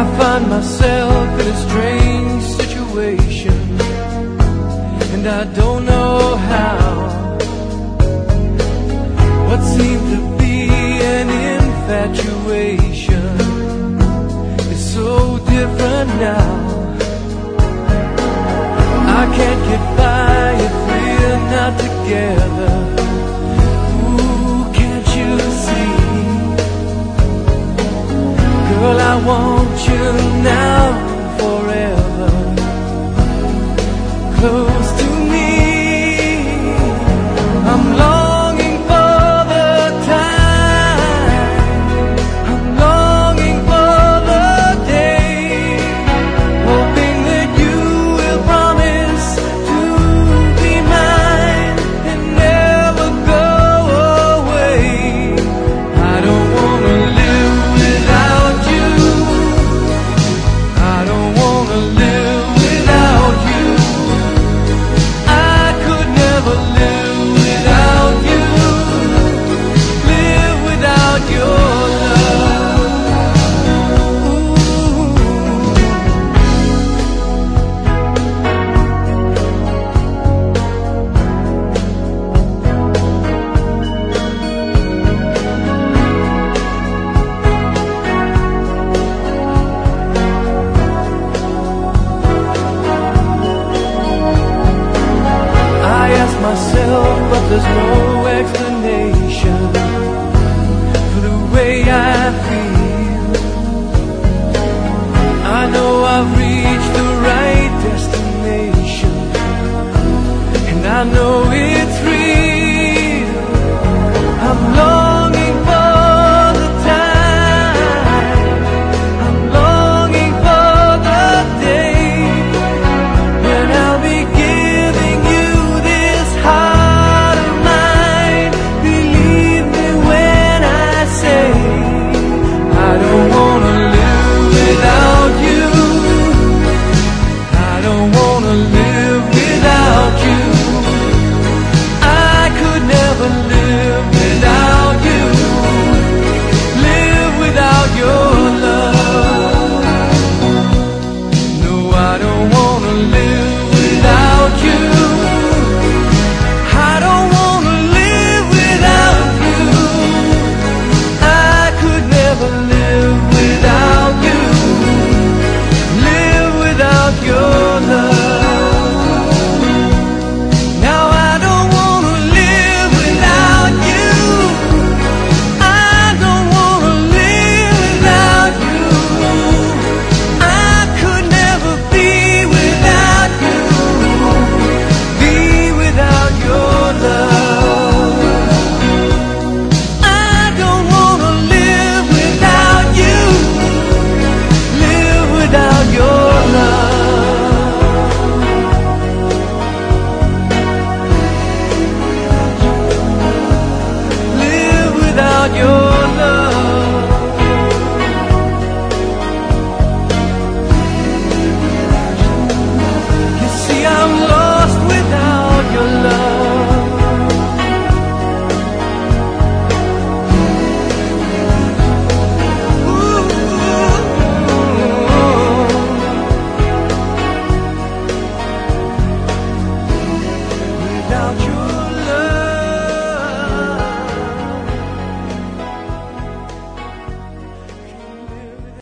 I find myself in a strange situation, and I don't know how. What seemed to be an infatuation is so different now. I can't get by if we're not together. You now forever. Close help, but there's no